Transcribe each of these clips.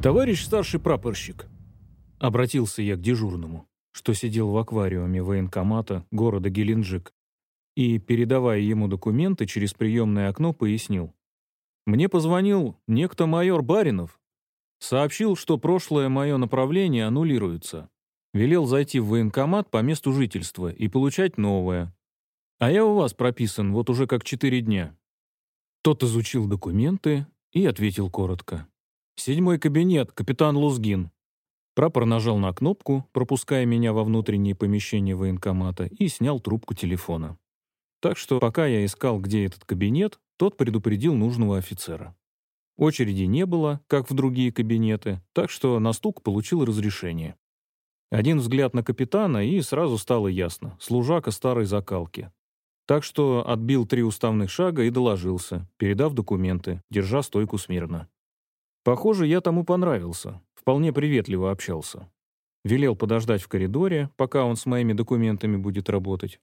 «Товарищ старший прапорщик», — обратился я к дежурному, что сидел в аквариуме военкомата города Геленджик, и, передавая ему документы, через приемное окно пояснил. «Мне позвонил некто майор Баринов. Сообщил, что прошлое мое направление аннулируется. Велел зайти в военкомат по месту жительства и получать новое. А я у вас прописан вот уже как четыре дня». Тот изучил документы и ответил коротко. «Седьмой кабинет, капитан Лузгин». Прапор нажал на кнопку, пропуская меня во внутреннее помещение военкомата, и снял трубку телефона. Так что, пока я искал, где этот кабинет, тот предупредил нужного офицера. Очереди не было, как в другие кабинеты, так что на стук получил разрешение. Один взгляд на капитана, и сразу стало ясно — служака старой закалки. Так что отбил три уставных шага и доложился, передав документы, держа стойку смирно. Похоже, я тому понравился, вполне приветливо общался. Велел подождать в коридоре, пока он с моими документами будет работать.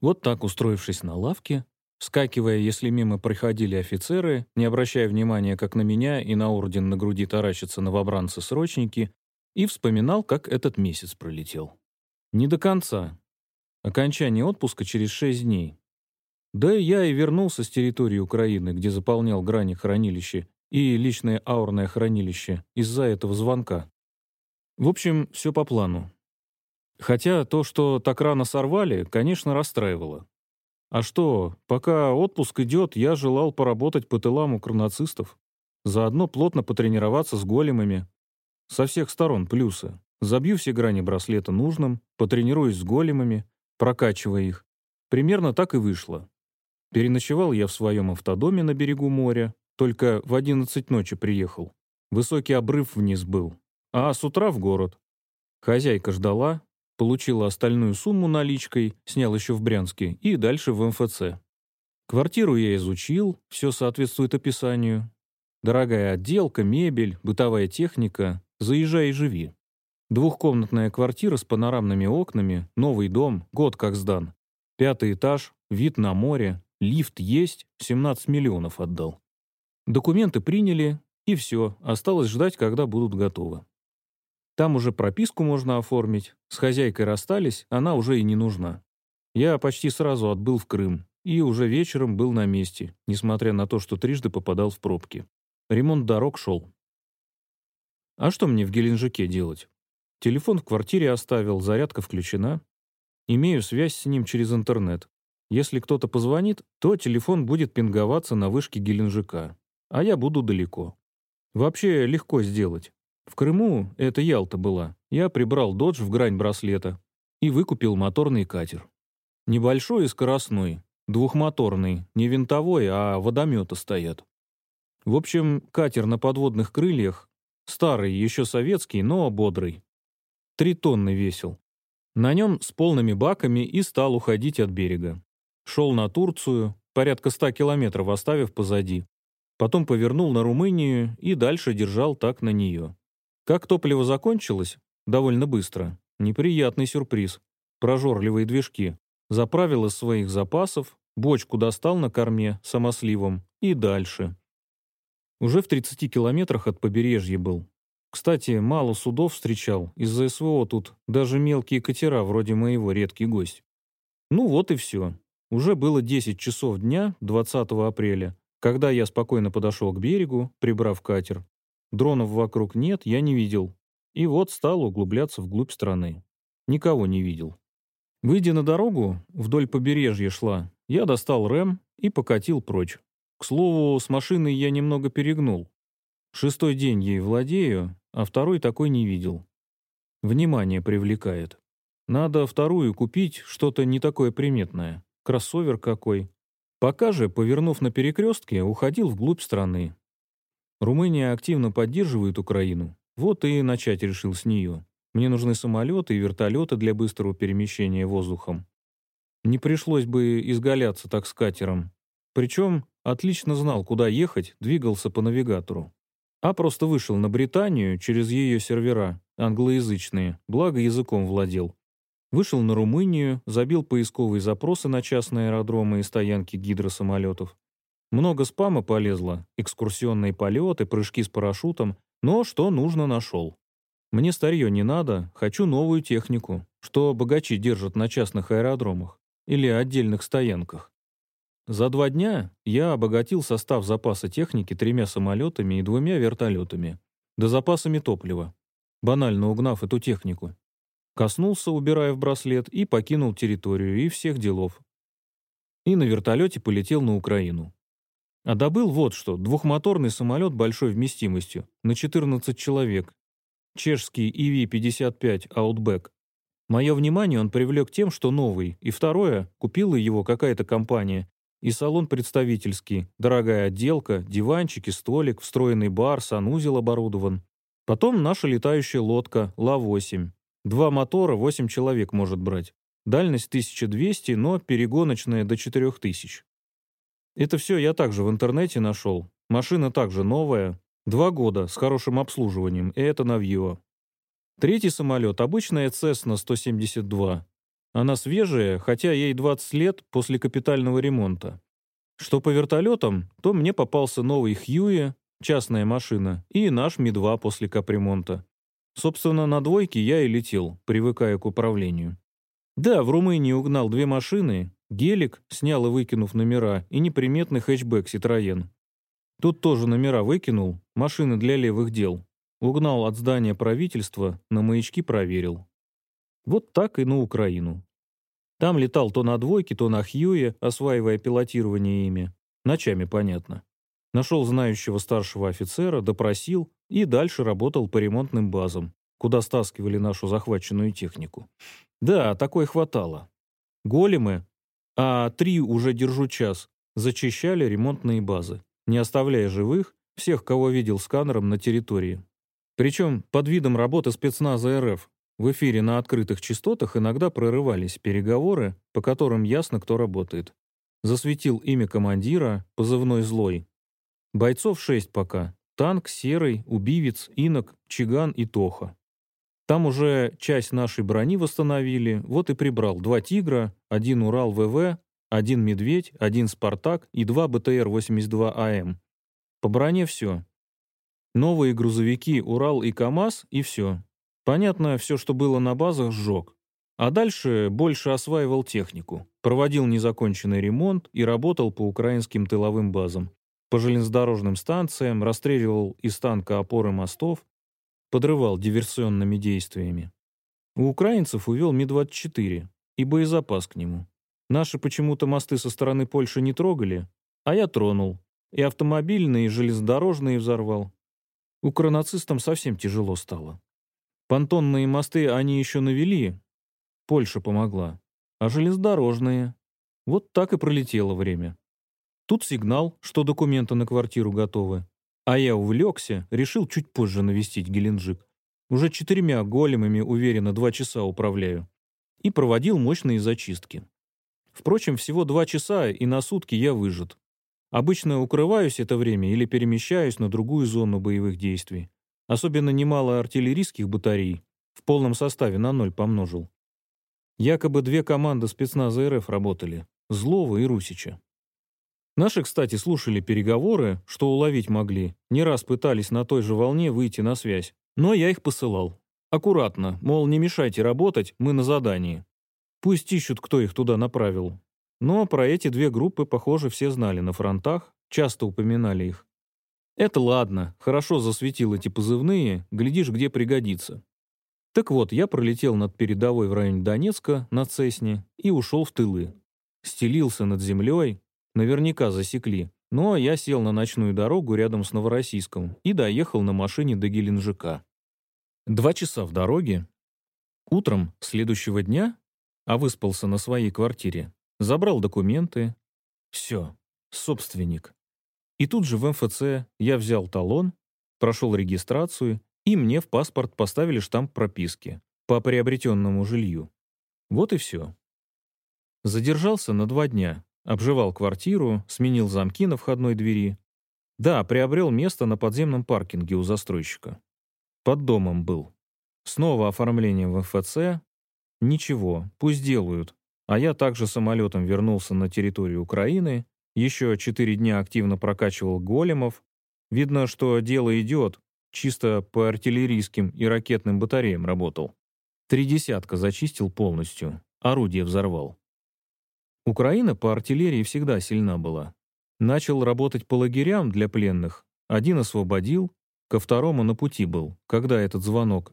Вот так, устроившись на лавке, вскакивая, если мимо проходили офицеры, не обращая внимания как на меня и на орден на груди таращатся новобранцы-срочники, и вспоминал, как этот месяц пролетел. Не до конца. Окончание отпуска через шесть дней. Да и я и вернулся с территории Украины, где заполнял грани хранилища и личное аурное хранилище из-за этого звонка. В общем, все по плану. Хотя то, что так рано сорвали, конечно, расстраивало. А что, пока отпуск идет, я желал поработать по тылам у кронацистов. Заодно плотно потренироваться с големами. Со всех сторон плюсы. Забью все грани браслета нужным, потренируюсь с големами, прокачивая их. Примерно так и вышло. Переночевал я в своем автодоме на берегу моря, только в 11 ночи приехал. Высокий обрыв вниз был. А с утра в город. Хозяйка ждала, получила остальную сумму наличкой, снял еще в Брянске, и дальше в МФЦ. Квартиру я изучил, все соответствует описанию. Дорогая отделка, мебель, бытовая техника. Заезжай и живи. Двухкомнатная квартира с панорамными окнами, новый дом, год как сдан. Пятый этаж, вид на море, лифт есть, 17 миллионов отдал. Документы приняли, и все, осталось ждать, когда будут готовы. Там уже прописку можно оформить. С хозяйкой расстались, она уже и не нужна. Я почти сразу отбыл в Крым и уже вечером был на месте, несмотря на то, что трижды попадал в пробки. Ремонт дорог шел. А что мне в Геленджике делать? Телефон в квартире оставил, зарядка включена. Имею связь с ним через интернет. Если кто-то позвонит, то телефон будет пинговаться на вышке Геленджика, а я буду далеко. Вообще легко сделать. В Крыму, это Ялта была, я прибрал додж в грань браслета и выкупил моторный катер. Небольшой и скоростной, двухмоторный, не винтовой, а водометы стоят. В общем, катер на подводных крыльях, старый, еще советский, но бодрый. Три тонны весил. На нем с полными баками и стал уходить от берега. Шел на Турцию, порядка ста километров оставив позади. Потом повернул на Румынию и дальше держал так на нее. Как топливо закончилось, довольно быстро, неприятный сюрприз. Прожорливые движки. Заправил из своих запасов, бочку достал на корме самосливом и дальше. Уже в 30 километрах от побережья был. Кстати, мало судов встречал, из-за СВО тут даже мелкие катера вроде моего редкий гость. Ну вот и все. Уже было 10 часов дня, 20 апреля, когда я спокойно подошел к берегу, прибрав катер, Дронов вокруг нет, я не видел. И вот стал углубляться вглубь страны. Никого не видел. Выйдя на дорогу, вдоль побережья шла, я достал рэм и покатил прочь. К слову, с машиной я немного перегнул. Шестой день ей владею, а второй такой не видел. Внимание привлекает. Надо вторую купить, что-то не такое приметное. Кроссовер какой. Пока же, повернув на перекрестке, уходил вглубь страны. Румыния активно поддерживает Украину. Вот и начать решил с нее. Мне нужны самолеты и вертолеты для быстрого перемещения воздухом. Не пришлось бы изгаляться так с катером. Причем отлично знал, куда ехать, двигался по навигатору. А просто вышел на Британию через ее сервера, англоязычные, благо языком владел. Вышел на Румынию, забил поисковые запросы на частные аэродромы и стоянки гидросамолетов. Много спама полезло, экскурсионные полеты, прыжки с парашютом, но что нужно нашел. Мне старье не надо, хочу новую технику, что богачи держат на частных аэродромах или отдельных стоянках. За два дня я обогатил состав запаса техники тремя самолетами и двумя вертолетами, да запасами топлива, банально угнав эту технику. Коснулся, убирая в браслет, и покинул территорию и всех делов. И на вертолете полетел на Украину. А добыл вот что, двухмоторный самолет большой вместимостью, на 14 человек. Чешский EV-55 Outback. Мое внимание он привлек тем, что новый, и второе, купила его какая-то компания, и салон представительский, дорогая отделка, диванчики, столик, встроенный бар, санузел оборудован. Потом наша летающая лодка Ла-8. Два мотора, 8 человек может брать. Дальность 1200, но перегоночная до 4000. Это все я также в интернете нашел. Машина также новая. Два года, с хорошим обслуживанием, и это навье. Третий самолет — обычная Cessna 172. Она свежая, хотя ей 20 лет после капитального ремонта. Что по вертолетам, то мне попался новый Хьюи, частная машина, и наш Ми-2 после капремонта. Собственно, на двойке я и летел, привыкая к управлению. Да, в Румынии угнал две машины, гелик, снял и выкинув номера, и неприметный хэтчбэк Citroёn. Тут тоже номера выкинул, машины для левых дел. Угнал от здания правительства, на маячки проверил. Вот так и на Украину. Там летал то на двойке, то на Хьюе, осваивая пилотирование ими. Ночами, понятно. Нашел знающего старшего офицера, допросил и дальше работал по ремонтным базам, куда стаскивали нашу захваченную технику. Да, такой хватало. Големы, а три уже держу час, зачищали ремонтные базы, не оставляя живых всех, кого видел сканером на территории. Причем под видом работы спецназа РФ, в эфире на открытых частотах иногда прорывались переговоры, по которым ясно, кто работает. Засветил имя командира, позывной «Злой». Бойцов шесть пока. Танк, Серый, Убивец, Инок, Чиган и Тоха. Там уже часть нашей брони восстановили, вот и прибрал два «Тигра», один «Урал ВВ», один «Медведь», один «Спартак» и два БТР-82АМ. По броне все. Новые грузовики «Урал» и «КамАЗ» и все. Понятно, все, что было на базах, сжег. А дальше больше осваивал технику, проводил незаконченный ремонт и работал по украинским тыловым базам, по железнодорожным станциям, расстреливал из танка опоры мостов, подрывал диверсионными действиями. У украинцев увел Ми-24 и боезапас к нему. Наши почему-то мосты со стороны Польши не трогали, а я тронул. И автомобильные, и железнодорожные взорвал. Укронацистам совсем тяжело стало. Понтонные мосты они еще навели, Польша помогла. А железнодорожные? Вот так и пролетело время. Тут сигнал, что документы на квартиру готовы. А я увлекся, решил чуть позже навестить Геленджик. Уже четырьмя големами уверенно два часа управляю. И проводил мощные зачистки. Впрочем, всего два часа, и на сутки я выжат. Обычно укрываюсь это время или перемещаюсь на другую зону боевых действий. Особенно немало артиллерийских батарей. В полном составе на ноль помножил. Якобы две команды спецназа РФ работали. Злова и Русича. Наши, кстати, слушали переговоры, что уловить могли. Не раз пытались на той же волне выйти на связь. Но я их посылал. Аккуратно, мол, не мешайте работать, мы на задании. Пусть ищут, кто их туда направил. Но про эти две группы, похоже, все знали на фронтах, часто упоминали их. Это ладно, хорошо засветил эти позывные, глядишь, где пригодится. Так вот, я пролетел над передовой в районе Донецка, на Цесне, и ушел в тылы. Стелился над землей, наверняка засекли, но я сел на ночную дорогу рядом с Новороссийском и доехал на машине до Геленджика. Два часа в дороге. Утром следующего дня, а выспался на своей квартире, забрал документы. Все, собственник. И тут же в МФЦ я взял талон, прошел регистрацию, и мне в паспорт поставили штамп прописки по приобретенному жилью. Вот и все. Задержался на два дня, обживал квартиру, сменил замки на входной двери. Да, приобрел место на подземном паркинге у застройщика. Под домом был. Снова оформление в МФЦ. Ничего, пусть делают. А я также самолетом вернулся на территорию Украины, еще четыре дня активно прокачивал големов. Видно, что дело идет. чисто по артиллерийским и ракетным батареям работал. Три десятка зачистил полностью, орудие взорвал. Украина по артиллерии всегда сильна была. Начал работать по лагерям для пленных, один освободил, ко второму на пути был, когда этот звонок.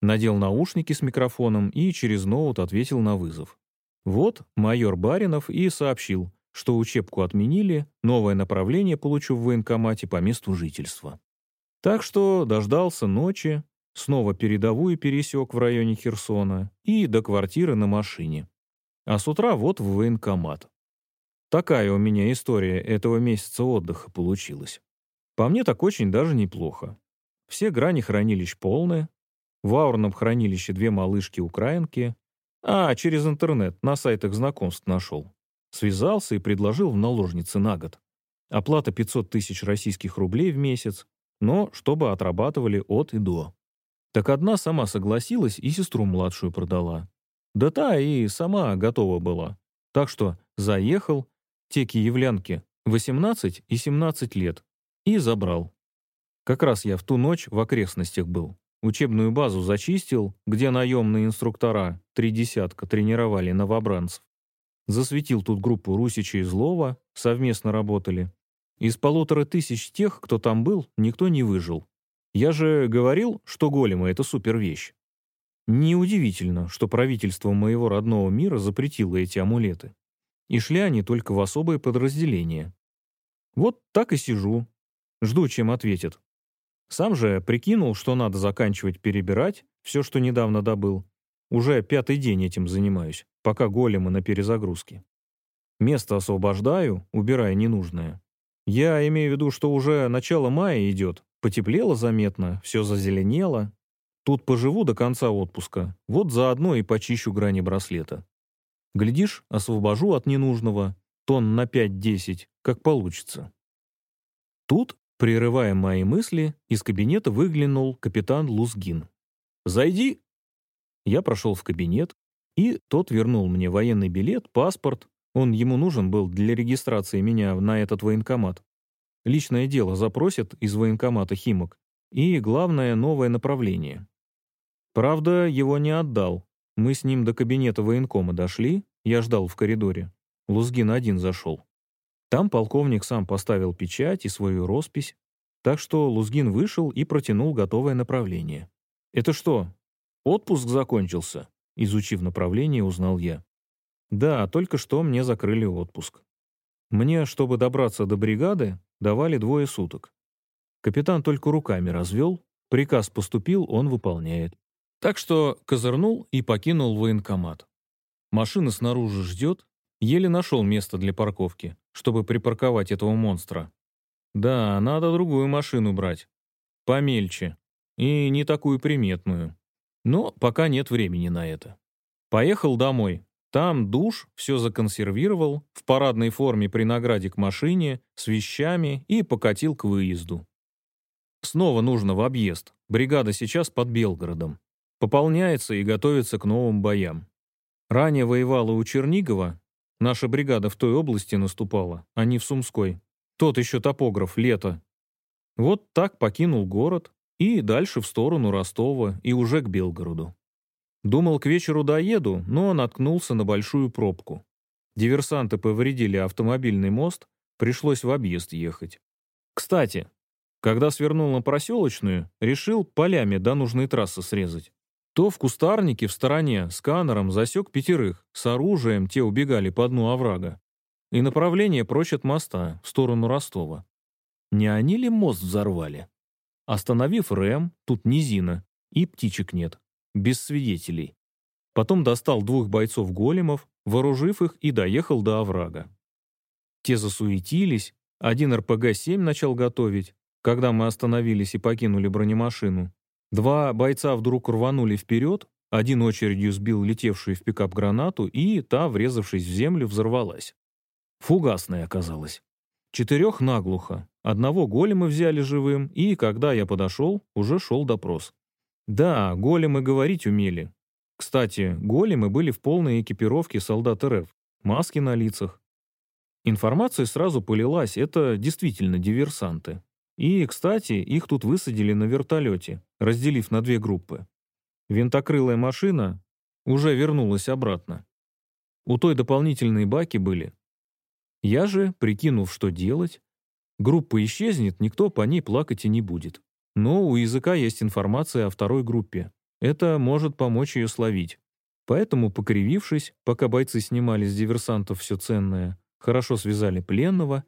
Надел наушники с микрофоном и через ноут ответил на вызов. Вот майор Баринов и сообщил, что учебку отменили, новое направление получу в военкомате по месту жительства. Так что дождался ночи, снова передовую пересек в районе Херсона и до квартиры на машине. А с утра вот в военкомат. Такая у меня история этого месяца отдыха получилась. По мне так очень даже неплохо. Все грани хранилищ полные. В аурном хранилище две малышки-украинки. А, через интернет, на сайтах знакомств нашел. Связался и предложил в наложницы на год. Оплата 500 тысяч российских рублей в месяц, но чтобы отрабатывали от и до. Так одна сама согласилась и сестру младшую продала. Да та и сама готова была. Так что заехал, те киевлянки, 18 и 17 лет, и забрал. Как раз я в ту ночь в окрестностях был. Учебную базу зачистил, где наемные инструктора, три десятка, тренировали новобранцев. Засветил тут группу Русича и Злова, совместно работали. Из полутора тысяч тех, кто там был, никто не выжил. Я же говорил, что големы — это супервещь. Неудивительно, что правительство моего родного мира запретило эти амулеты. И шли они только в особые подразделения. Вот так и сижу. Жду, чем ответят. Сам же прикинул, что надо заканчивать перебирать все, что недавно добыл. Уже пятый день этим занимаюсь, пока големы на перезагрузке. Место освобождаю, убирая ненужное. Я имею в виду, что уже начало мая идет, потеплело заметно, все зазеленело, Тут поживу до конца отпуска, вот заодно и почищу грани браслета. Глядишь, освобожу от ненужного, тон на 5-10, как получится. Тут, прерывая мои мысли, из кабинета выглянул капитан Лузгин. «Зайди!» Я прошел в кабинет, и тот вернул мне военный билет, паспорт. Он ему нужен был для регистрации меня на этот военкомат. Личное дело запросят из военкомата Химок. И, главное, новое направление. Правда, его не отдал. Мы с ним до кабинета военкома дошли, я ждал в коридоре. Лузгин один зашел. Там полковник сам поставил печать и свою роспись, так что Лузгин вышел и протянул готовое направление. «Это что, отпуск закончился?» Изучив направление, узнал я. «Да, только что мне закрыли отпуск. Мне, чтобы добраться до бригады, давали двое суток. Капитан только руками развел, приказ поступил, он выполняет. Так что козырнул и покинул военкомат. Машина снаружи ждет, еле нашел место для парковки, чтобы припарковать этого монстра. Да, надо другую машину брать. Помельче. И не такую приметную. Но пока нет времени на это. Поехал домой. Там душ, все законсервировал, в парадной форме при награде к машине, с вещами и покатил к выезду. Снова нужно в объезд. Бригада сейчас под Белгородом. Пополняется и готовится к новым боям. Ранее воевала у Чернигова, наша бригада в той области наступала, а не в Сумской. Тот еще топограф, лето. Вот так покинул город и дальше в сторону Ростова и уже к Белгороду. Думал, к вечеру доеду, но наткнулся на большую пробку. Диверсанты повредили автомобильный мост, пришлось в объезд ехать. Кстати, когда свернул на проселочную, решил полями до нужной трассы срезать то в кустарнике в стороне сканером засек пятерых, с оружием те убегали по дну оврага. И направление прочь от моста, в сторону Ростова. Не они ли мост взорвали? Остановив рэм, тут низина, и птичек нет, без свидетелей. Потом достал двух бойцов-големов, вооружив их и доехал до оврага. Те засуетились, один РПГ-7 начал готовить, когда мы остановились и покинули бронемашину. Два бойца вдруг рванули вперед, один очередью сбил летевшую в пикап гранату, и та, врезавшись в землю, взорвалась. Фугасная оказалась. Четырех наглухо. Одного голема взяли живым, и, когда я подошел, уже шел допрос. Да, големы говорить умели. Кстати, големы были в полной экипировке солдат РФ, маски на лицах. Информация сразу полилась, это действительно диверсанты. И, кстати, их тут высадили на вертолете, разделив на две группы. Винтокрылая машина уже вернулась обратно. У той дополнительные баки были. Я же, прикинув, что делать, группа исчезнет, никто по ней плакать и не будет. Но у языка есть информация о второй группе. Это может помочь ее словить. Поэтому, покривившись, пока бойцы снимали с диверсантов все ценное, хорошо связали пленного,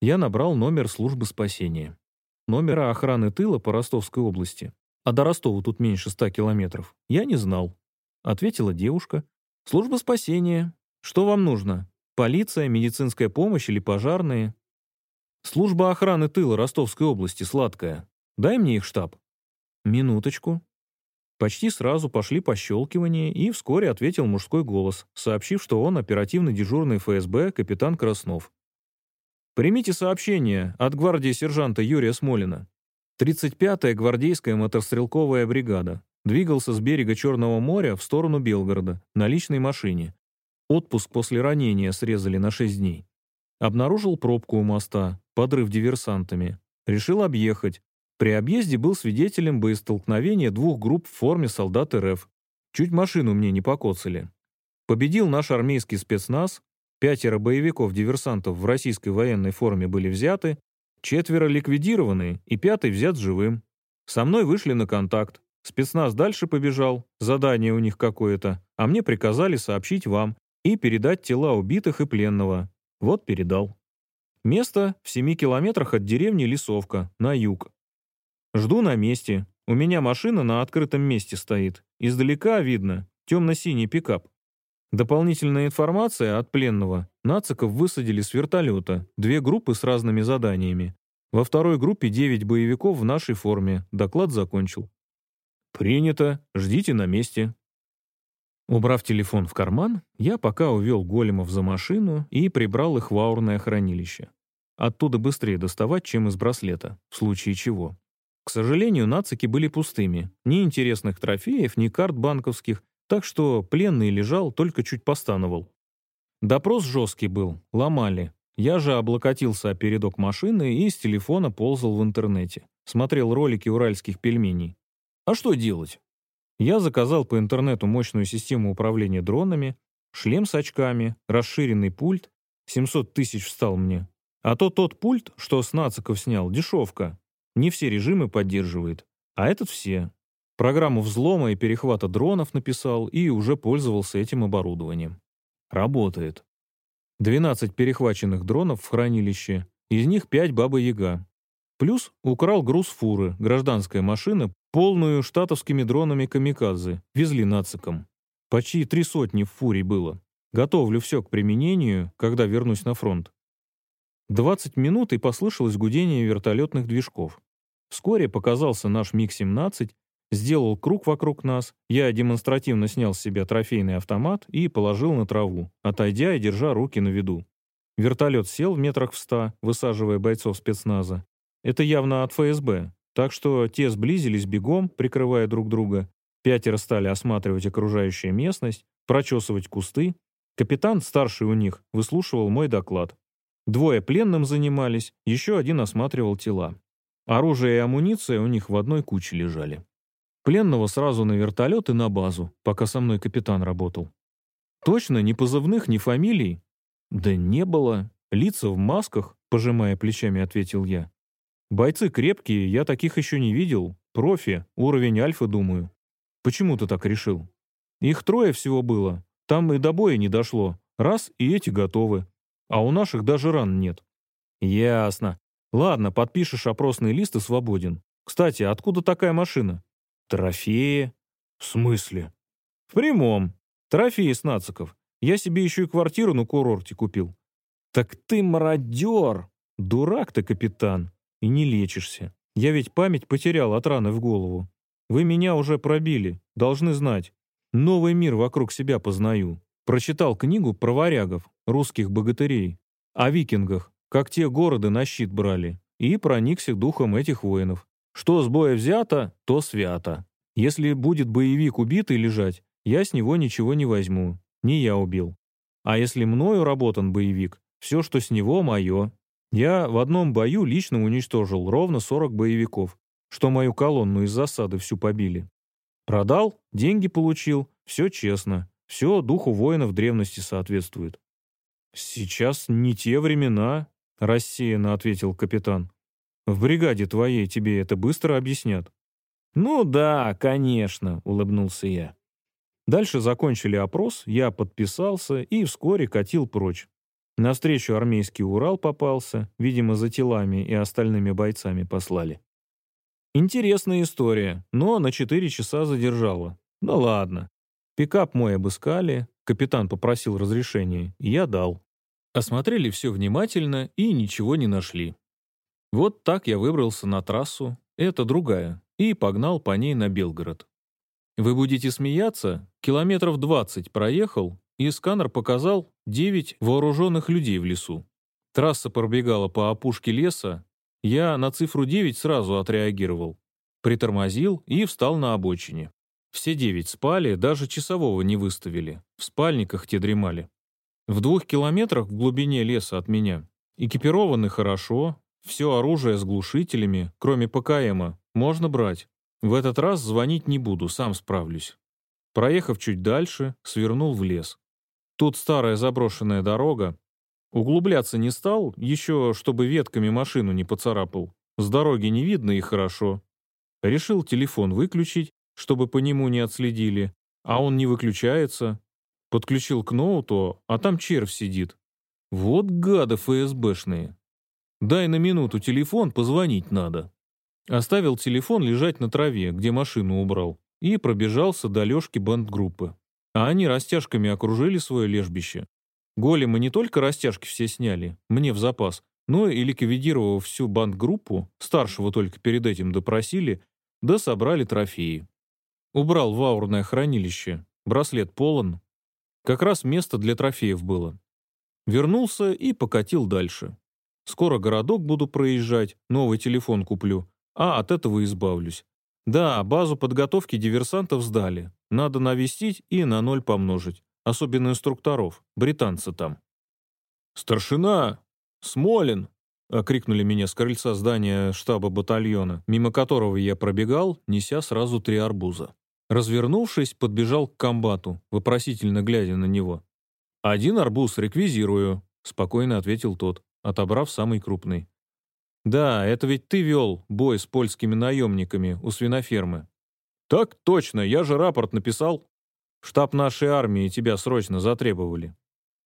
я набрал номер службы спасения. Номера охраны тыла по Ростовской области, а до Ростова тут меньше ста километров, я не знал. Ответила девушка. «Служба спасения. Что вам нужно? Полиция, медицинская помощь или пожарные?» «Служба охраны тыла Ростовской области, сладкая. Дай мне их штаб». «Минуточку». Почти сразу пошли пощелкивания, и вскоре ответил мужской голос, сообщив, что он оперативный дежурный ФСБ капитан Краснов. «Примите сообщение от гвардии сержанта Юрия Смолина. 35-я гвардейская мотострелковая бригада. Двигался с берега Черного моря в сторону Белгорода на личной машине. Отпуск после ранения срезали на 6 дней. Обнаружил пробку у моста, подрыв диверсантами. Решил объехать, при объезде был свидетелем боестолкновения двух групп в форме солдат РФ. Чуть машину мне не покоцали. Победил наш армейский спецназ, пятеро боевиков-диверсантов в российской военной форме были взяты, четверо ликвидированы и пятый взят живым. Со мной вышли на контакт. Спецназ дальше побежал, задание у них какое-то, а мне приказали сообщить вам и передать тела убитых и пленного. Вот передал. Место в семи километрах от деревни Лисовка, на юг. Жду на месте. У меня машина на открытом месте стоит. Издалека видно темно-синий пикап. Дополнительная информация от пленного. Нациков высадили с вертолета. Две группы с разными заданиями. Во второй группе 9 боевиков в нашей форме. Доклад закончил. «Принято. Ждите на месте». Убрав телефон в карман, я пока увел големов за машину и прибрал их в аурное хранилище. Оттуда быстрее доставать, чем из браслета, в случае чего. К сожалению, нацики были пустыми. Ни интересных трофеев, ни карт банковских, так что пленный лежал, только чуть постановал. Допрос жесткий был, ломали. Я же облокотился о передок машины и с телефона ползал в интернете. Смотрел ролики уральских пельменей. А что делать? Я заказал по интернету мощную систему управления дронами, шлем с очками, расширенный пульт. 700 тысяч встал мне. А то тот пульт, что с нациков снял, дешевка. Не все режимы поддерживает, а этот все. Программу взлома и перехвата дронов написал и уже пользовался этим оборудованием. Работает. 12 перехваченных дронов в хранилище, из них 5 Баба-Яга. Плюс украл груз фуры, гражданская машина, полную штатовскими дронами «Камикадзе», везли нациком. Почти три сотни в фуре было. Готовлю все к применению, когда вернусь на фронт. 20 минут и послышалось гудение вертолетных движков. Вскоре показался наш МиГ-17, сделал круг вокруг нас, я демонстративно снял с себя трофейный автомат и положил на траву, отойдя и держа руки на виду. Вертолет сел в метрах в ста, высаживая бойцов спецназа. Это явно от ФСБ, так что те сблизились бегом, прикрывая друг друга. Пятеро стали осматривать окружающую местность, прочесывать кусты. Капитан, старший у них, выслушивал мой доклад. Двое пленным занимались, еще один осматривал тела. Оружие и амуниция у них в одной куче лежали. Пленного сразу на вертолет и на базу, пока со мной капитан работал. Точно, ни позывных, ни фамилий? Да не было. Лица в масках, пожимая плечами, ответил я. Бойцы крепкие, я таких еще не видел. Профи, уровень альфа, думаю. Почему ты так решил? Их трое всего было. Там и до боя не дошло. Раз, и эти готовы а у наших даже ран нет. Ясно. Ладно, подпишешь опросный лист и свободен. Кстати, откуда такая машина? Трофеи. В смысле? В прямом. Трофеи с нациков. Я себе еще и квартиру на курорте купил. Так ты мародер. Дурак ты, капитан. И не лечишься. Я ведь память потерял от раны в голову. Вы меня уже пробили. Должны знать. Новый мир вокруг себя познаю. Прочитал книгу про варягов, русских богатырей, о викингах, как те города на щит брали, и проникся духом этих воинов. Что с боя взято, то свято. Если будет боевик убитый лежать, я с него ничего не возьму. Не я убил. А если мною работан боевик, все, что с него, мое. Я в одном бою лично уничтожил ровно 40 боевиков, что мою колонну из засады всю побили. Продал, деньги получил, все честно, все духу воинов древности соответствует. «Сейчас не те времена», — рассеянно ответил капитан. «В бригаде твоей тебе это быстро объяснят». «Ну да, конечно», — улыбнулся я. Дальше закончили опрос, я подписался и вскоре катил прочь. Навстречу армейский Урал попался, видимо, за телами и остальными бойцами послали. Интересная история, но на 4 часа задержала. Ну ладно. Пикап мой обыскали, капитан попросил разрешения, я дал. Осмотрели все внимательно и ничего не нашли. Вот так я выбрался на трассу, это другая, и погнал по ней на Белгород. Вы будете смеяться, километров 20 проехал, и сканер показал 9 вооруженных людей в лесу. Трасса пробегала по опушке леса, я на цифру 9 сразу отреагировал. Притормозил и встал на обочине. Все девять спали, даже часового не выставили. В спальниках те дремали. В двух километрах в глубине леса от меня. Экипированы хорошо, все оружие с глушителями, кроме ПКМа, можно брать. В этот раз звонить не буду, сам справлюсь. Проехав чуть дальше, свернул в лес. Тут старая заброшенная дорога, Углубляться не стал, еще чтобы ветками машину не поцарапал. С дороги не видно и хорошо. Решил телефон выключить, чтобы по нему не отследили, а он не выключается. Подключил к ноуту, а там червь сидит. Вот гады ФСБшные. Дай на минуту телефон, позвонить надо. Оставил телефон лежать на траве, где машину убрал, и пробежался до Лёшки бандгруппы. А они растяжками окружили свое лежбище, Големы не только растяжки все сняли, мне в запас, но и ликвидировав всю бандгруппу, старшего только перед этим допросили, да собрали трофеи. Убрал в хранилище, браслет полон. Как раз место для трофеев было. Вернулся и покатил дальше. Скоро городок буду проезжать, новый телефон куплю, а от этого избавлюсь. Да, базу подготовки диверсантов сдали. Надо навестить и на ноль помножить особенно инструкторов, британцы там. «Старшина! Смолин!» — окрикнули меня с крыльца здания штаба батальона, мимо которого я пробегал, неся сразу три арбуза. Развернувшись, подбежал к комбату, вопросительно глядя на него. «Один арбуз реквизирую», — спокойно ответил тот, отобрав самый крупный. «Да, это ведь ты вел бой с польскими наемниками у свинофермы». «Так точно, я же рапорт написал», Штаб нашей армии тебя срочно затребовали».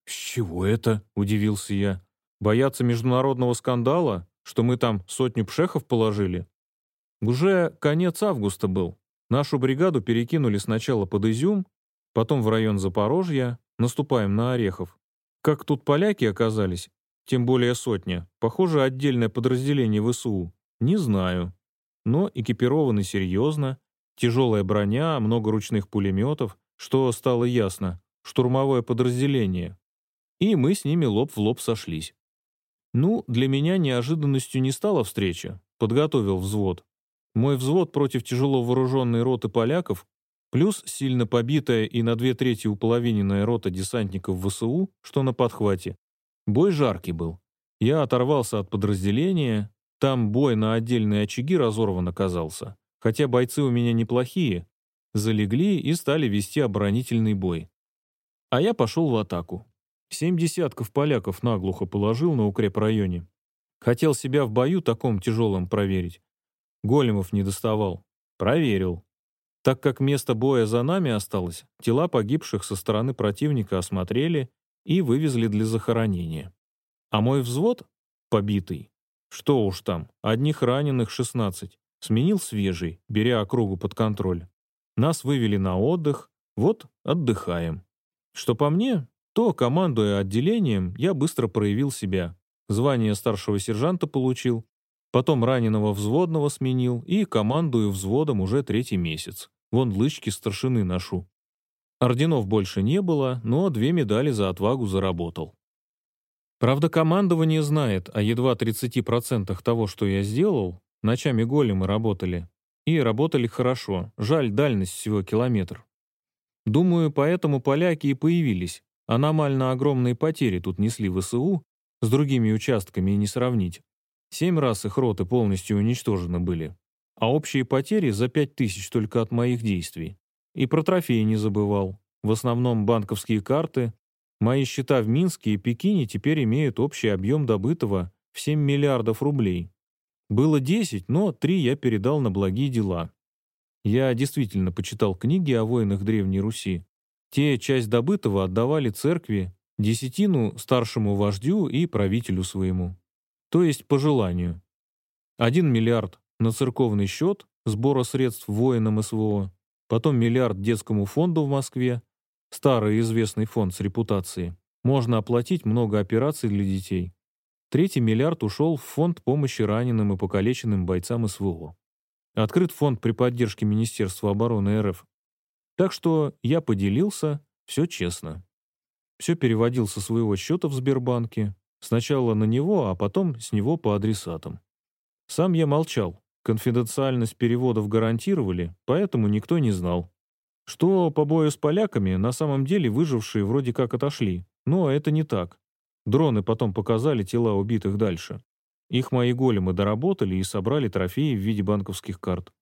«С чего это?» — удивился я. «Бояться международного скандала? Что мы там сотню пшехов положили?» Уже конец августа был. Нашу бригаду перекинули сначала под Изюм, потом в район Запорожья, наступаем на Орехов. Как тут поляки оказались, тем более сотня, похоже, отдельное подразделение ВСУ, не знаю. Но экипированы серьезно, тяжелая броня, много ручных пулеметов, что стало ясно, штурмовое подразделение. И мы с ними лоб в лоб сошлись. Ну, для меня неожиданностью не стала встреча. Подготовил взвод. Мой взвод против тяжело вооруженной роты поляков, плюс сильно побитая и на две трети уполовиненная рота десантников ВСУ, что на подхвате. Бой жаркий был. Я оторвался от подразделения, там бой на отдельные очаги разорван оказался. Хотя бойцы у меня неплохие, залегли и стали вести оборонительный бой. А я пошел в атаку. Семь десятков поляков наглухо положил на укрепрайоне. Хотел себя в бою таком тяжелом проверить. Големов не доставал. Проверил. Так как место боя за нами осталось, тела погибших со стороны противника осмотрели и вывезли для захоронения. А мой взвод, побитый, что уж там, одних раненых 16, сменил свежий, беря округу под контроль. Нас вывели на отдых, вот отдыхаем. Что по мне, то, командуя отделением, я быстро проявил себя. Звание старшего сержанта получил, потом раненого взводного сменил и командую взводом уже третий месяц. Вон лычки старшины ношу. Орденов больше не было, но две медали за отвагу заработал. Правда, командование знает о едва 30% того, что я сделал, ночами големы работали, и работали хорошо, жаль, дальность всего километр. Думаю, поэтому поляки и появились. Аномально огромные потери тут несли ВСУ, С другими участками и не сравнить. Семь раз их роты полностью уничтожены были. А общие потери за пять тысяч только от моих действий. И про трофеи не забывал. В основном банковские карты. Мои счета в Минске и Пекине теперь имеют общий объем добытого в 7 миллиардов рублей. Было 10, но 3 я передал на благие дела. Я действительно почитал книги о войнах Древней Руси. Те часть добытого отдавали церкви, десятину старшему вождю и правителю своему. То есть по желанию. 1 миллиард на церковный счет сбора средств воинам СВО, потом миллиард детскому фонду в Москве, старый известный фонд с репутацией. Можно оплатить много операций для детей. Третий миллиард ушел в фонд помощи раненым и покалеченным бойцам СВО. Открыт фонд при поддержке Министерства обороны РФ. Так что я поделился, все честно. Все переводил со своего счета в Сбербанке, сначала на него, а потом с него по адресатам. Сам я молчал, конфиденциальность переводов гарантировали, поэтому никто не знал. Что по бою с поляками, на самом деле выжившие вроде как отошли, но это не так. Дроны потом показали тела убитых дальше. Их мои големы доработали и собрали трофеи в виде банковских карт.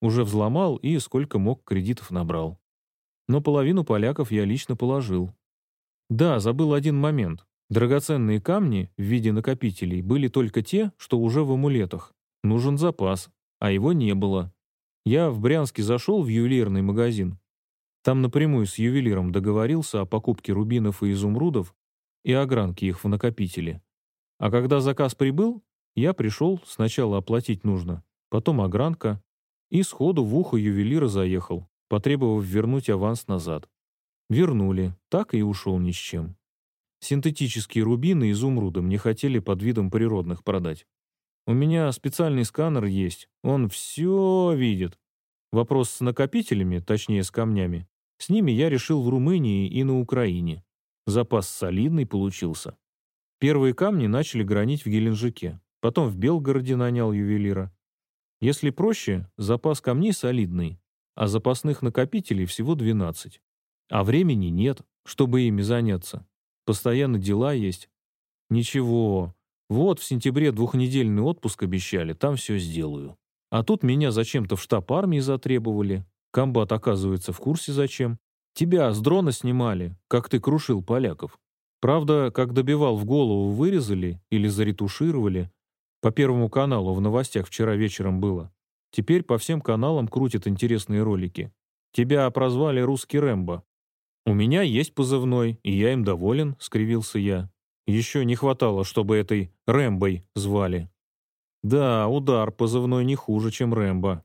Уже взломал и сколько мог кредитов набрал. Но половину поляков я лично положил. Да, забыл один момент. Драгоценные камни в виде накопителей были только те, что уже в амулетах. Нужен запас, а его не было. Я в Брянске зашел в ювелирный магазин. Там напрямую с ювелиром договорился о покупке рубинов и изумрудов и огранки их в накопителе. А когда заказ прибыл, я пришел, сначала оплатить нужно, потом огранка, и сходу в ухо ювелира заехал, потребовав вернуть аванс назад. Вернули, так и ушел ни с чем. Синтетические рубины и изумруды мне хотели под видом природных продать. У меня специальный сканер есть, он все видит. Вопрос с накопителями, точнее с камнями, с ними я решил в Румынии и на Украине. Запас солидный получился. Первые камни начали гранить в Геленджике, потом в Белгороде нанял ювелира. Если проще, запас камней солидный, а запасных накопителей всего 12. А времени нет, чтобы ими заняться. Постоянно дела есть. Ничего. Вот в сентябре двухнедельный отпуск обещали, там все сделаю. А тут меня зачем-то в штаб армии затребовали. Комбат, оказывается, в курсе зачем. Тебя с дрона снимали, как ты крушил поляков. Правда, как добивал в голову, вырезали или заретушировали. По Первому каналу в новостях вчера вечером было. Теперь по всем каналам крутят интересные ролики. Тебя прозвали «Русский Рэмбо». «У меня есть позывной, и я им доволен», — скривился я. «Еще не хватало, чтобы этой Рэмбой звали». «Да, удар позывной не хуже, чем Рэмбо».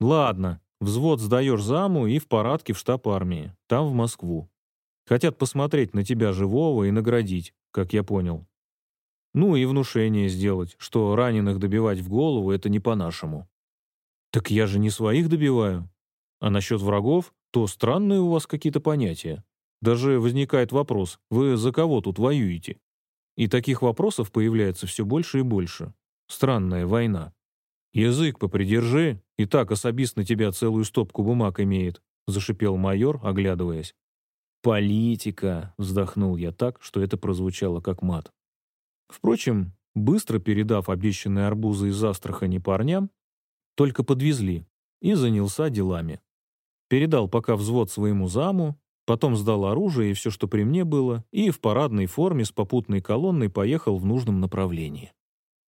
«Ладно, взвод сдаешь заму и в парадке в штаб армии, там в Москву. Хотят посмотреть на тебя живого и наградить, как я понял. Ну и внушение сделать, что раненых добивать в голову — это не по-нашему». «Так я же не своих добиваю. А насчет врагов то странные у вас какие-то понятия. Даже возникает вопрос, вы за кого тут воюете? И таких вопросов появляется все больше и больше. Странная война. Язык попридержи, и так особист на тебя целую стопку бумаг имеет, зашипел майор, оглядываясь. «Политика!» — вздохнул я так, что это прозвучало как мат. Впрочем, быстро передав обещанные арбузы из Астрахани парням, только подвезли и занялся делами. Передал пока взвод своему заму, потом сдал оружие и все, что при мне было, и в парадной форме с попутной колонной поехал в нужном направлении.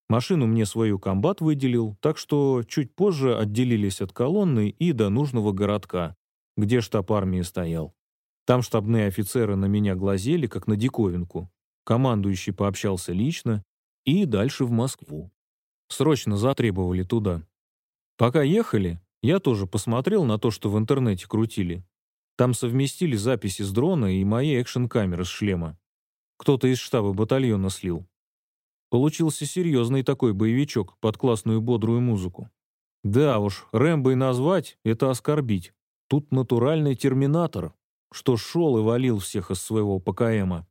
Машину мне свою комбат выделил, так что чуть позже отделились от колонны и до нужного городка, где штаб армии стоял. Там штабные офицеры на меня глазели, как на диковинку. Командующий пообщался лично и дальше в Москву. Срочно затребовали туда. Пока ехали, я тоже посмотрел на то, что в интернете крутили. Там совместили записи с дрона и мои экшн-камеры с шлема. Кто-то из штаба батальона слил. Получился серьезный такой боевичок под классную бодрую музыку. Да уж, Рэмбой назвать — это оскорбить. Тут натуральный терминатор, что шел и валил всех из своего ПКМа.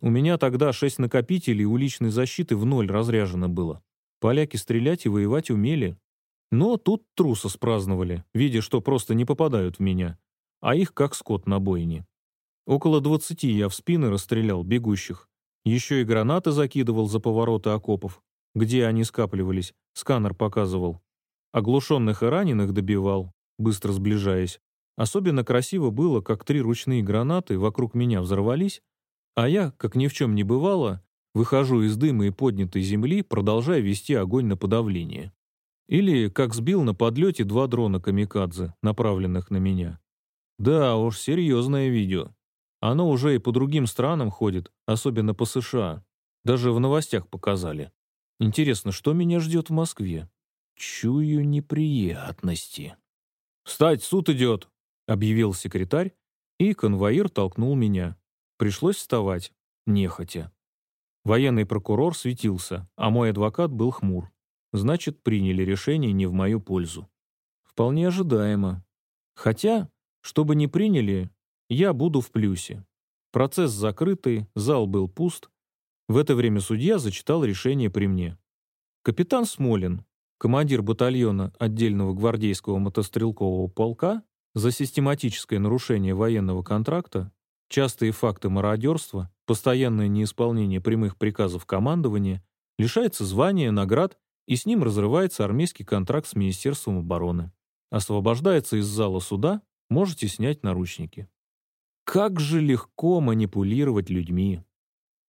У меня тогда шесть накопителей уличной защиты в ноль разряжено было. Поляки стрелять и воевать умели, но тут труса спраздновали, видя, что просто не попадают в меня, а их как скот на бойне. Около двадцати я в спины расстрелял бегущих. Еще и гранаты закидывал за повороты окопов, где они скапливались, сканер показывал. Оглушенных и раненых добивал, быстро сближаясь. Особенно красиво было, как три ручные гранаты вокруг меня взорвались, а я, как ни в чем не бывало, выхожу из дыма и поднятой земли, продолжая вести огонь на подавление. Или как сбил на подлете два дрона «Камикадзе», направленных на меня. Да уж, серьезное видео. Оно уже и по другим странам ходит, особенно по США. Даже в новостях показали. Интересно, что меня ждет в Москве? Чую неприятности. «Встать, суд идет!» — объявил секретарь, и конвоир толкнул меня. Пришлось вставать, нехотя. Военный прокурор светился, а мой адвокат был хмур. Значит, приняли решение не в мою пользу. Вполне ожидаемо. Хотя, чтобы не приняли, я буду в плюсе. Процесс закрытый, зал был пуст. В это время судья зачитал решение при мне. Капитан Смолин, командир батальона отдельного гвардейского мотострелкового полка, за систематическое нарушение военного контракта, частые факты мародерства, постоянное неисполнение прямых приказов командования, лишается звания, наград и с ним разрывается армейский контракт с Министерством обороны. Освобождается из зала суда, можете снять наручники. Как же легко манипулировать людьми.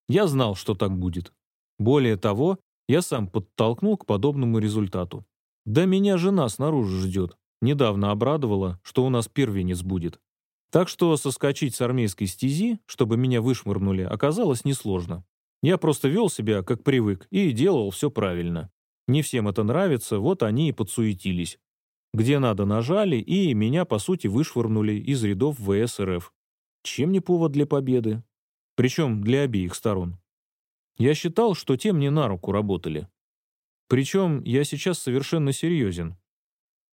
Я знал, что так будет. Более того, я сам подтолкнул к подобному результату. Да меня жена снаружи ждет. Недавно обрадовала, что у нас первенец будет. Так что соскочить с армейской стези, чтобы меня вышвырнули, оказалось несложно. Я просто вел себя, как привык, и делал все правильно. Не всем это нравится, вот они и подсуетились. Где надо нажали, и меня, по сути, вышвырнули из рядов ВС РФ. Чем не повод для победы? Причем для обеих сторон. Я считал, что те мне на руку работали. Причем я сейчас совершенно серьезен.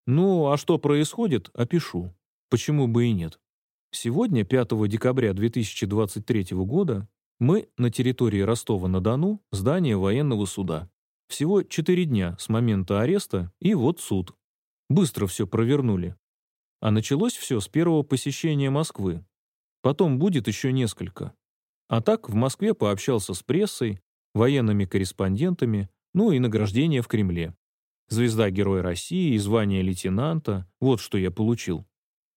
Ну, а что происходит, опишу. Почему бы и нет. Сегодня, 5 декабря 2023 года, мы на территории Ростова-на-Дону, здание военного суда. Всего 4 дня с момента ареста, и вот суд. Быстро все провернули. А началось все с первого посещения Москвы, Потом будет еще несколько. А так в Москве пообщался с прессой, военными корреспондентами, ну и награждение в Кремле. Звезда Героя России и звание лейтенанта — вот что я получил.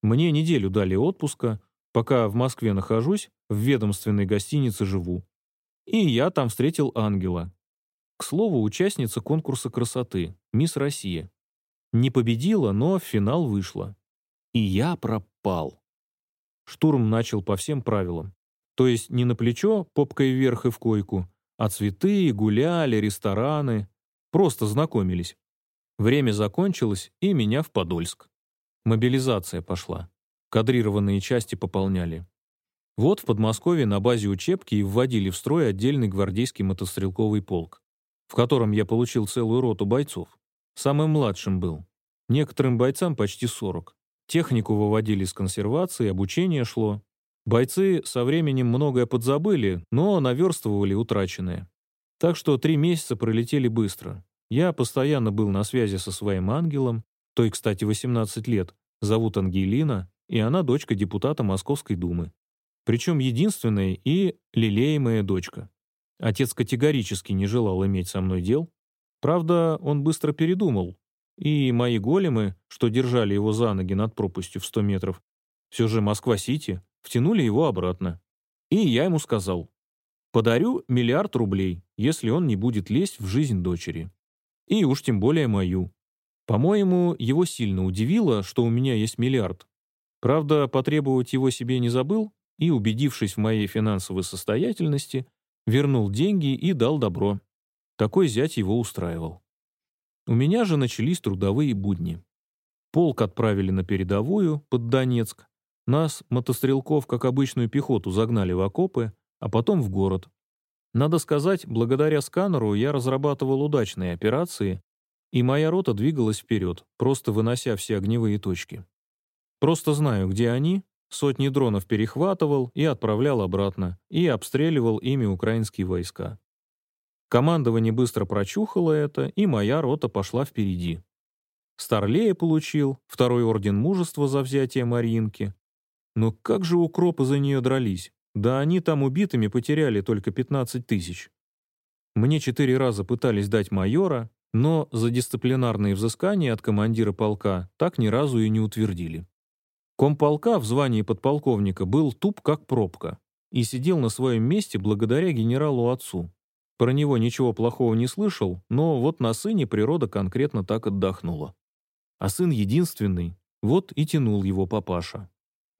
Мне неделю дали отпуска, пока в Москве нахожусь, в ведомственной гостинице живу. И я там встретил ангела. К слову, участница конкурса красоты, Мисс Россия. Не победила, но в финал вышла. И я пропал. Штурм начал по всем правилам. То есть не на плечо, попкой вверх и в койку, а цветы, гуляли, рестораны. Просто знакомились. Время закончилось, и меня в Подольск. Мобилизация пошла. Кадрированные части пополняли. Вот в Подмосковье на базе учебки и вводили в строй отдельный гвардейский мотострелковый полк, в котором я получил целую роту бойцов. Самым младшим был. Некоторым бойцам почти 40. Технику выводили из консервации, обучение шло. Бойцы со временем многое подзабыли, но наверстывали утраченное. Так что три месяца пролетели быстро. Я постоянно был на связи со своим ангелом, той, кстати, 18 лет, зовут Ангелина, и она дочка депутата Московской думы. Причем единственная и лелеемая дочка. Отец категорически не желал иметь со мной дел. Правда, он быстро передумал, и мои големы, что держали его за ноги над пропастью в 100 метров, все же Москва-Сити, втянули его обратно. И я ему сказал, подарю миллиард рублей, если он не будет лезть в жизнь дочери. И уж тем более мою. По-моему, его сильно удивило, что у меня есть миллиард. Правда, потребовать его себе не забыл и, убедившись в моей финансовой состоятельности, вернул деньги и дал добро. Такой зять его устраивал. У меня же начались трудовые будни. Полк отправили на передовую, под Донецк. Нас, мотострелков, как обычную пехоту, загнали в окопы, а потом в город. Надо сказать, благодаря сканеру я разрабатывал удачные операции, и моя рота двигалась вперед, просто вынося все огневые точки. Просто знаю, где они, сотни дронов перехватывал и отправлял обратно, и обстреливал ими украинские войска. Командование быстро прочухало это, и моя рота пошла впереди. Старлея получил, второй орден мужества за взятие Маринки. Но как же укропы за нее дрались? да они там убитыми потеряли только 15 тысяч. Мне четыре раза пытались дать майора, но за дисциплинарные взыскания от командира полка так ни разу и не утвердили. Комполка в звании подполковника был туп как пробка и сидел на своем месте благодаря генералу-отцу. Про него ничего плохого не слышал, но вот на сыне природа конкретно так отдохнула. А сын единственный, вот и тянул его папаша.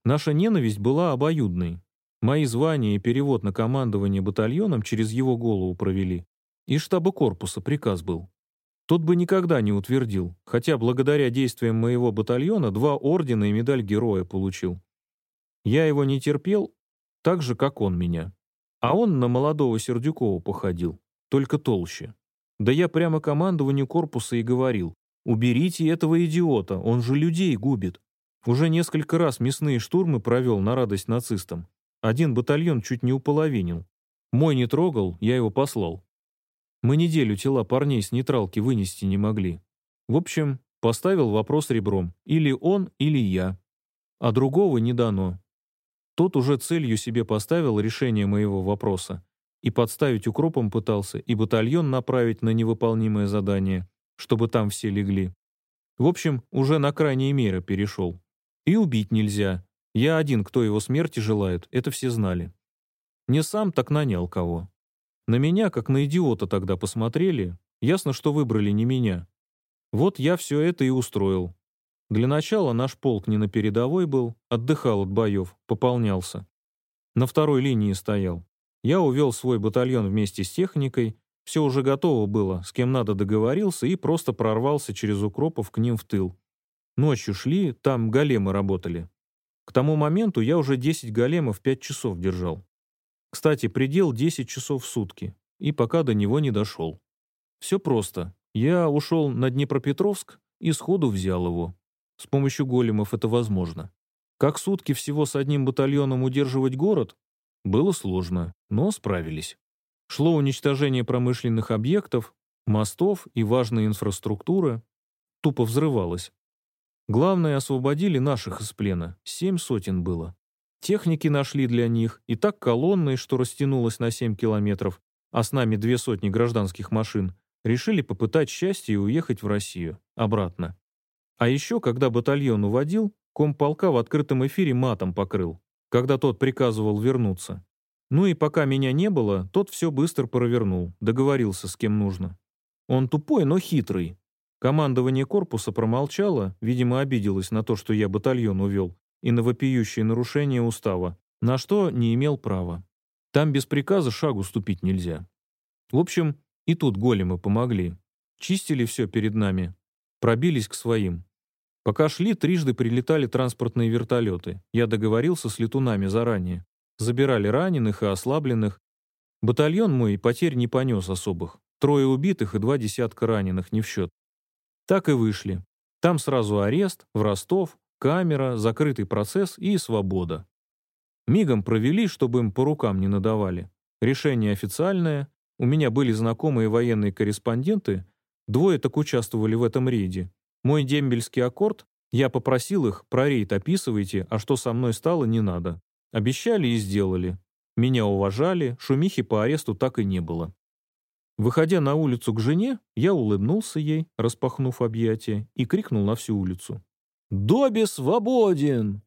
Наша ненависть была обоюдной. Мои звания и перевод на командование батальоном через его голову провели. И штаба корпуса приказ был. Тот бы никогда не утвердил, хотя благодаря действиям моего батальона два ордена и медаль героя получил. Я его не терпел, так же, как он меня. А он на молодого Сердюкова походил, только толще. Да я прямо командованию корпуса и говорил, уберите этого идиота, он же людей губит. Уже несколько раз мясные штурмы провел на радость нацистам. Один батальон чуть не уполовинил. Мой не трогал, я его послал. Мы неделю тела парней с нейтралки вынести не могли. В общем, поставил вопрос ребром. Или он, или я. А другого не дано. Тот уже целью себе поставил решение моего вопроса. И подставить укропом пытался, и батальон направить на невыполнимое задание, чтобы там все легли. В общем, уже на крайние меры перешел. И убить нельзя. Я один, кто его смерти желает, это все знали. Не сам, так нанял кого. На меня, как на идиота тогда посмотрели, ясно, что выбрали не меня. Вот я все это и устроил. Для начала наш полк не на передовой был, отдыхал от боев, пополнялся. На второй линии стоял. Я увел свой батальон вместе с техникой, все уже готово было, с кем надо договорился и просто прорвался через укропов к ним в тыл. Ночью шли, там големы работали. К тому моменту я уже 10 големов 5 часов держал. Кстати, предел 10 часов в сутки, и пока до него не дошел. Все просто. Я ушел на Днепропетровск и сходу взял его. С помощью големов это возможно. Как сутки всего с одним батальоном удерживать город? Было сложно, но справились. Шло уничтожение промышленных объектов, мостов и важной инфраструктуры. Тупо взрывалось. Главное, освободили наших из плена. Семь сотен было. Техники нашли для них, и так колонной, что растянулась на 7 километров, а с нами две сотни гражданских машин, решили попытать счастье и уехать в Россию, обратно. А еще, когда батальон уводил, комполка в открытом эфире матом покрыл, когда тот приказывал вернуться. Ну и пока меня не было, тот все быстро провернул, договорился с кем нужно. Он тупой, но хитрый. Командование корпуса промолчало, видимо, обиделось на то, что я батальон увел, и на вопиющее нарушение устава, на что не имел права. Там без приказа шагу ступить нельзя. В общем, и тут големы помогли. Чистили все перед нами. Пробились к своим. Пока шли, трижды прилетали транспортные вертолеты. Я договорился с летунами заранее. Забирали раненых и ослабленных. Батальон мой потерь не понес особых. Трое убитых и два десятка раненых, не в счет. Так и вышли. Там сразу арест, в Ростов, Камера, закрытый процесс и свобода. Мигом провели, чтобы им по рукам не надавали. Решение официальное. У меня были знакомые военные корреспонденты. Двое так участвовали в этом рейде. Мой дембельский аккорд, я попросил их, про рейд описывайте, а что со мной стало, не надо. Обещали и сделали. Меня уважали, шумихи по аресту так и не было. Выходя на улицу к жене, я улыбнулся ей, распахнув объятия, и крикнул на всю улицу. Доби свободен!